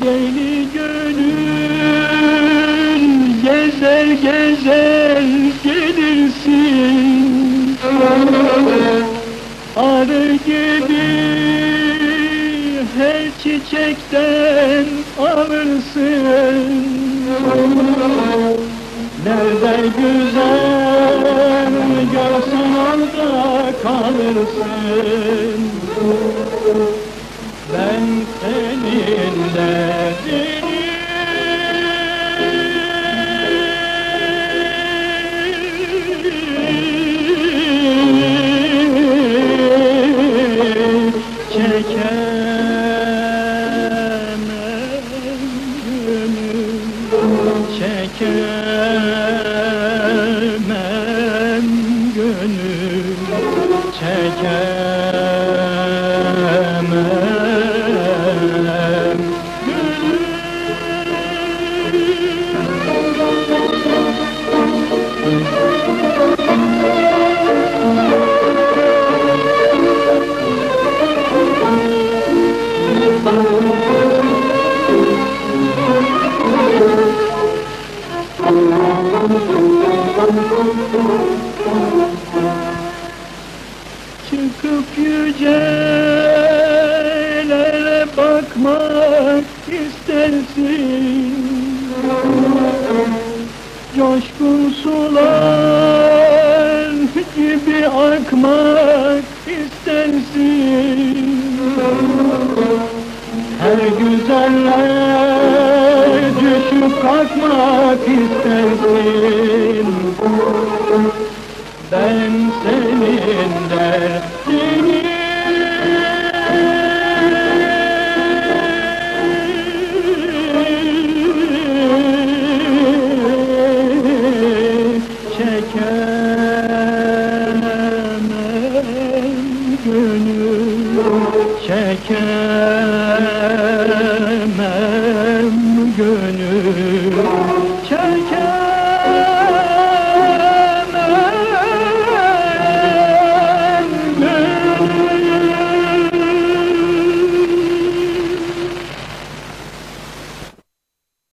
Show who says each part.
Speaker 1: Deli gönül gezer gezer gelirsin. Arı gibi her çiçekten alırsın Nerede güzel görsen orada kalırsın? Ben senin Çıkıp yücelere bakmak istersin. Coşkun sular gibi akmak istersin. Her güzeller gönder beni Çekemem gönül çekemem gönül. çekemem